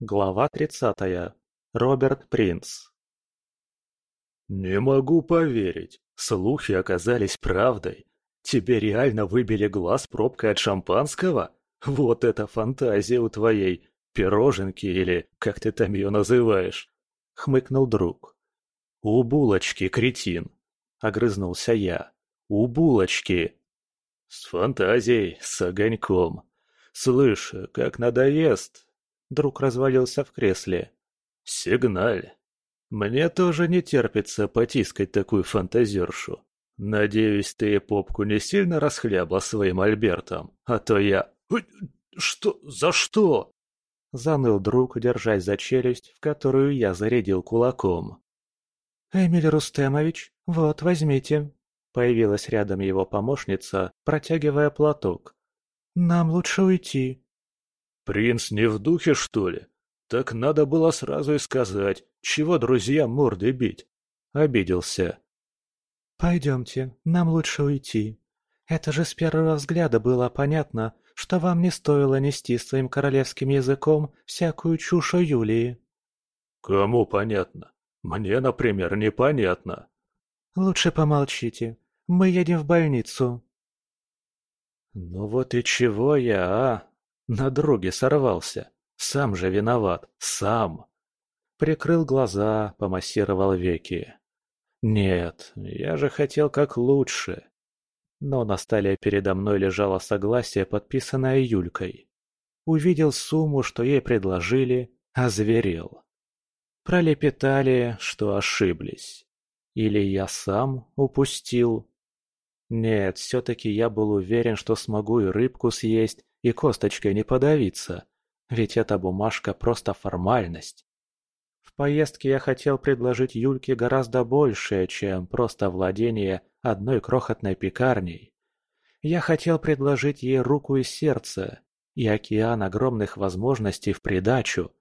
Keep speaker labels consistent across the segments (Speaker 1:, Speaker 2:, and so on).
Speaker 1: Глава тридцатая. Роберт Принц.
Speaker 2: «Не могу поверить. Слухи оказались правдой. Тебе реально выбили глаз пробкой от шампанского? Вот это фантазия у твоей пироженки или как ты там ее называешь?» — хмыкнул друг. «У булочки, кретин!» — огрызнулся я. «У булочки!» «С фантазией, с огоньком. Слышь, как надоест!» Друг развалился в кресле. «Сигналь!» «Мне тоже не терпится потискать такую фантазершу. Надеюсь, ты попку не сильно расхлябла своим Альбертом, а то я...» «Что? За что?» Заныл друг, держась за челюсть, в которую я зарядил кулаком.
Speaker 3: «Эмиль Рустемович, вот, возьмите». Появилась рядом его помощница, протягивая платок. «Нам лучше уйти».
Speaker 2: «Принц не в духе, что ли? Так надо было сразу и сказать, чего друзьям морды бить?» Обиделся.
Speaker 3: «Пойдемте, нам лучше уйти. Это же с первого взгляда было понятно, что вам не стоило нести своим королевским языком всякую чушь о Юлии».
Speaker 2: «Кому понятно? Мне, например, непонятно».
Speaker 3: «Лучше помолчите. Мы едем в больницу».
Speaker 1: «Ну вот и чего я, а? На друге сорвался. Сам же виноват. Сам». Прикрыл глаза, помассировал веки. «Нет, я же хотел как лучше». Но на столе передо мной лежало согласие, подписанное Юлькой. Увидел сумму, что ей предложили, озверел. Пролепетали, что ошиблись. Или я сам упустил? Нет, все-таки я был уверен, что смогу и рыбку съесть, и косточкой не подавиться. Ведь эта бумажка просто формальность. В поездке я хотел предложить Юльке гораздо большее, чем просто владение одной крохотной пекарней. Я хотел предложить ей руку и сердце, и океан огромных возможностей в придачу.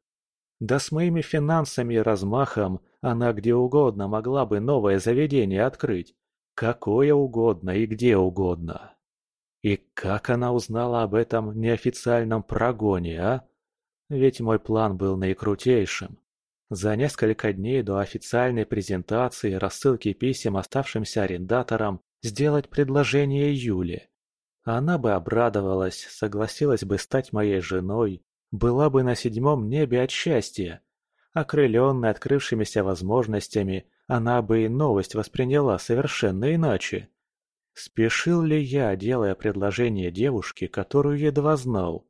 Speaker 1: Да с моими финансами и размахом она где угодно могла бы новое заведение открыть. Какое угодно и где угодно. И как она узнала об этом неофициальном прогоне, а? Ведь мой план был наикрутейшим. За несколько дней до официальной презентации рассылки писем оставшимся арендаторам сделать предложение Юле. Она бы обрадовалась, согласилась бы стать моей женой, была бы на седьмом небе от счастья. Окрыленная открывшимися возможностями, она бы и новость восприняла совершенно иначе. Спешил ли я, делая предложение девушке, которую едва знал?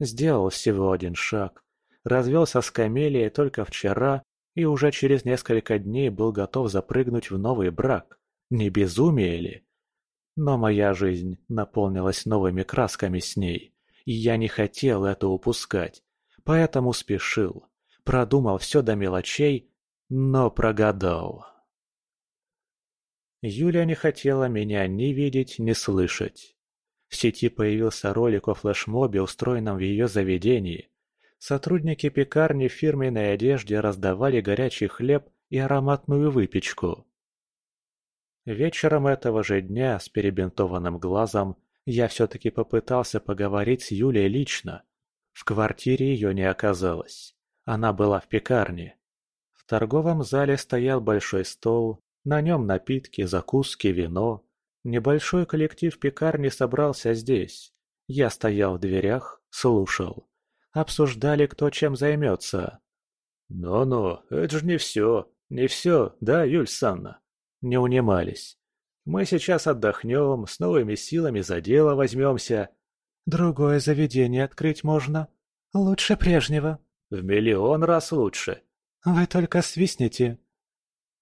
Speaker 1: Сделал всего один шаг, развелся с Камелией только вчера и уже через несколько дней был готов запрыгнуть в новый брак. Не безумие ли? Но моя жизнь наполнилась новыми красками с ней, и я не хотел это упускать, поэтому спешил, продумал все до мелочей, но прогадал. Юля не хотела меня ни видеть, ни слышать. В сети появился ролик о флешмобе, устроенном в ее заведении. Сотрудники пекарни в фирменной одежде раздавали горячий хлеб и ароматную выпечку. Вечером этого же дня с перебинтованным глазом я все-таки попытался поговорить с Юлей лично. В квартире ее не оказалось. Она была в пекарне. В торговом зале стоял большой стол, на нем напитки, закуски, вино. Небольшой коллектив пекарни собрался здесь. Я стоял в дверях, слушал обсуждали, кто чем займется. «Ну-ну, это же не все, не все, да, Юль Санна?» Не унимались. «Мы сейчас отдохнем, с новыми силами за дело возьмемся».
Speaker 3: «Другое заведение открыть можно. Лучше прежнего».
Speaker 2: «В миллион раз лучше».
Speaker 3: «Вы только свистните».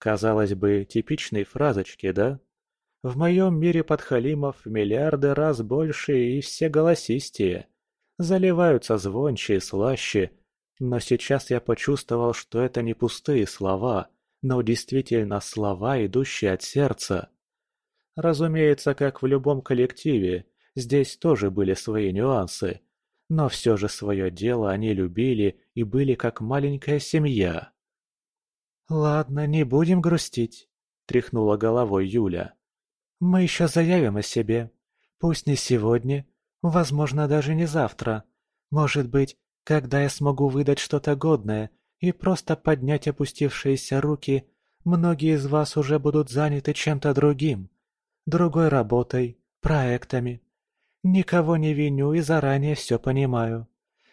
Speaker 1: Казалось бы, типичные фразочки, да? В моем мире подхалимов миллиарды раз больше и все голосистее заливаются звонче и слаще, но сейчас я почувствовал, что это не пустые слова, но действительно слова, идущие от сердца. Разумеется, как в любом коллективе, здесь тоже были свои нюансы, но все же свое дело они любили и были как маленькая семья.
Speaker 3: «Ладно, не будем грустить», — тряхнула головой Юля. «Мы еще заявим о себе. Пусть не сегодня, Возможно, даже не завтра. Может быть, Когда я смогу выдать что-то годное и просто поднять опустившиеся руки, многие из вас уже будут заняты чем-то другим. Другой работой, проектами. Никого не виню и заранее все понимаю.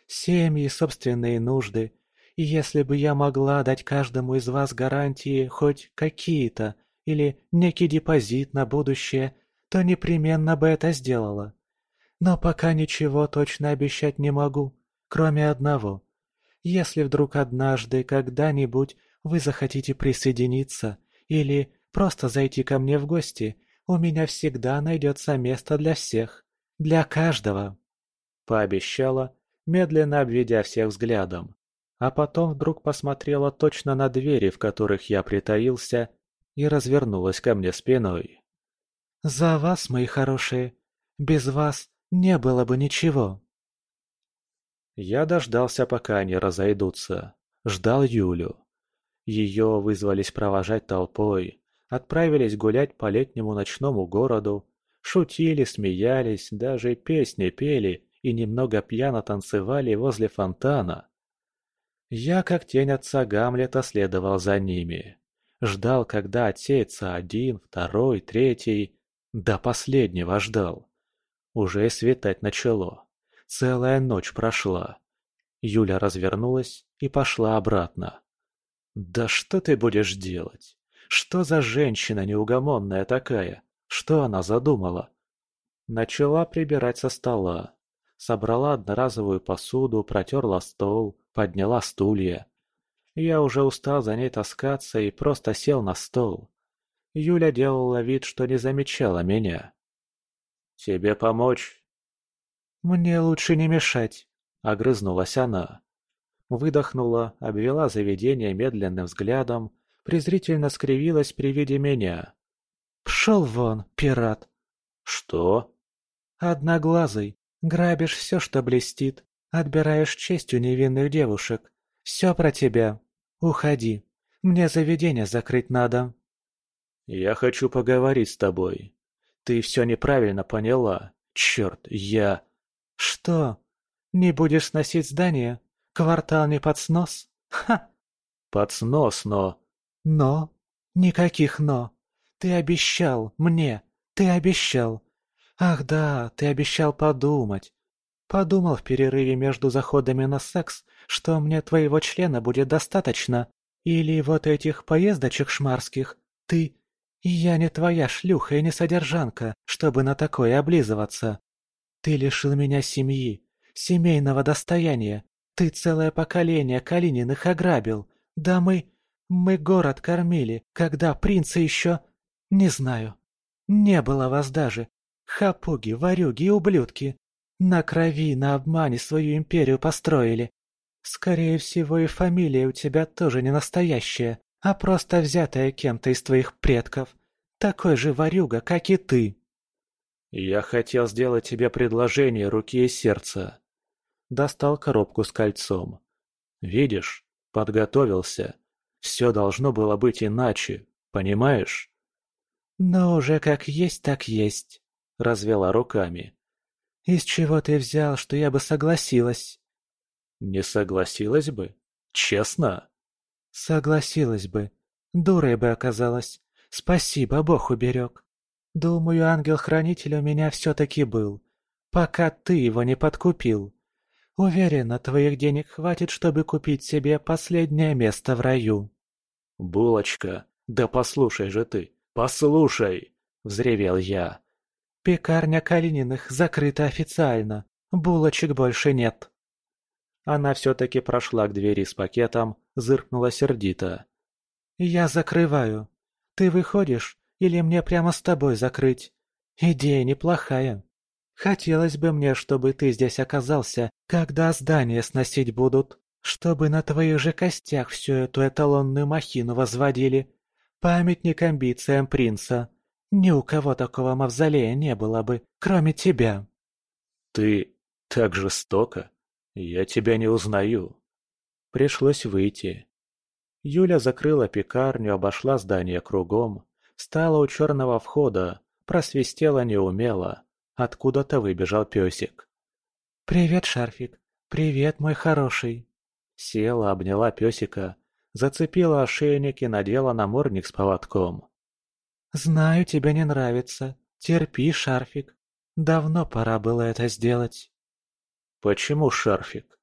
Speaker 3: Семьи, собственные нужды. И если бы я могла дать каждому из вас гарантии хоть какие-то или некий депозит на будущее, то непременно бы это сделала. Но пока ничего точно обещать не могу, кроме одного. Если вдруг однажды, когда-нибудь вы захотите присоединиться или просто зайти ко мне в гости, у меня всегда найдется место для всех, для каждого. Пообещала, медленно обведя всех взглядом. А потом вдруг посмотрела точно на двери, в которых я притаился, и развернулась ко мне спиной. «За вас, мои хорошие! Без вас не было бы ничего!» Я дождался, пока они разойдутся. Ждал Юлю. Ее вызвались провожать толпой. Отправились гулять по летнему ночному городу. Шутили, смеялись, даже песни пели и немного пьяно танцевали возле фонтана. Я, как тень отца Гамлета, следовал за ними. Ждал, когда отсеется один, второй, третий. До последнего ждал. Уже светать начало. Целая ночь прошла. Юля развернулась и пошла обратно. «Да что ты будешь делать? Что за женщина неугомонная такая? Что она задумала?» Начала прибирать со стола. Собрала одноразовую посуду, протерла стол, подняла стулья. Я уже устал за ней таскаться и просто сел на стол. Юля делала вид, что не замечала меня. «Тебе помочь?» «Мне лучше не мешать», — огрызнулась она. Выдохнула, обвела заведение медленным взглядом, презрительно скривилась при виде меня. «Пшел вон, пират!» «Что?» «Одноглазый, грабишь все, что блестит, отбираешь честь у невинных девушек. Все про тебя. Уходи. Мне заведение закрыть надо». «Я хочу поговорить с тобой. Ты все неправильно поняла. Черт, я...» «Что? Не будешь сносить здание? Квартал не под снос? Ха!» «Под снос, но...» «Но? Никаких «но». Ты обещал мне, ты обещал. Ах да, ты обещал подумать. Подумал в перерыве между заходами на секс, что мне твоего члена будет достаточно. Или вот этих поездочек шмарских. Ты... Я не твоя шлюха и не содержанка, чтобы на такое облизываться. Ты лишил меня семьи, семейного достояния. Ты целое поколение Калининых ограбил. Да мы... мы город кормили, когда принца еще... Не знаю. Не было вас даже. Хапуги, варюги и ублюдки. На крови, на обмане свою империю построили. Скорее всего, и фамилия у тебя тоже не настоящая, а просто взятая кем-то из твоих предков. Такой же варюга, как и ты. «Я хотел сделать тебе предложение руки и сердца». Достал коробку с кольцом. «Видишь, подготовился. Все должно было быть иначе, понимаешь?» «Но уже как есть, так есть», — развела руками. «Из чего ты взял, что я бы согласилась?» «Не согласилась бы? Честно?» «Согласилась бы. Дурой бы оказалась. Спасибо, Бог уберег. Думаю, ангел-хранитель у меня все-таки был, пока ты его не подкупил. Уверена, твоих денег хватит, чтобы купить себе последнее место в раю. Булочка, да послушай же ты, послушай, взревел я. Пекарня Калининых закрыта официально, булочек больше нет. Она все-таки прошла к двери с пакетом, зыркнула сердито. «Я закрываю. Ты выходишь, или мне прямо с тобой закрыть? Идея неплохая. Хотелось бы мне, чтобы ты здесь оказался, когда здания сносить будут, чтобы на твоих же костях всю эту эталонную махину возводили. Памятник амбициям принца. Ни у кого такого мавзолея не было бы, кроме тебя. Ты так жестоко. Я тебя не узнаю. Пришлось выйти. Юля закрыла пекарню, обошла здание кругом, Стала у черного входа, просвистела неумело. Откуда-то выбежал песик. «Привет, Шарфик. «Привет, мой хороший!» Села, обняла песика, зацепила ошейник и надела намордник с поводком. «Знаю, тебе не нравится. Терпи, шарфик. Давно пора было это сделать».
Speaker 1: «Почему шарфик?»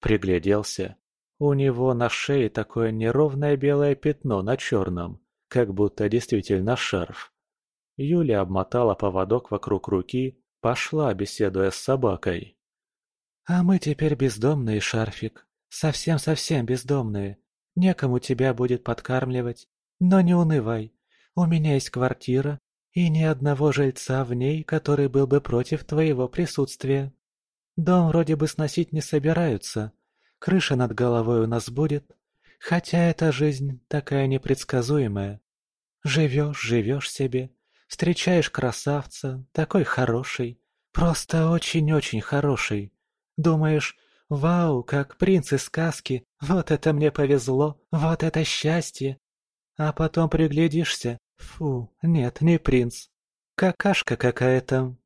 Speaker 1: Пригляделся. У него на шее такое неровное белое пятно на черном, как будто действительно шарф. Юля обмотала поводок вокруг руки, пошла, беседуя с собакой.
Speaker 3: «А мы теперь бездомные, Шарфик. Совсем-совсем бездомные. Некому тебя будет подкармливать. Но не унывай. У меня есть квартира, и ни одного жильца в ней, который был бы против твоего присутствия. Дом вроде бы сносить не собираются. Крыша над головой у нас будет. Хотя эта жизнь такая непредсказуемая. Живешь, живешь себе, встречаешь красавца, такой хороший, просто очень-очень хороший. Думаешь, вау, как принц из сказки, вот это мне повезло, вот это счастье. А потом приглядишься, фу, нет, не принц. Какашка какая-то,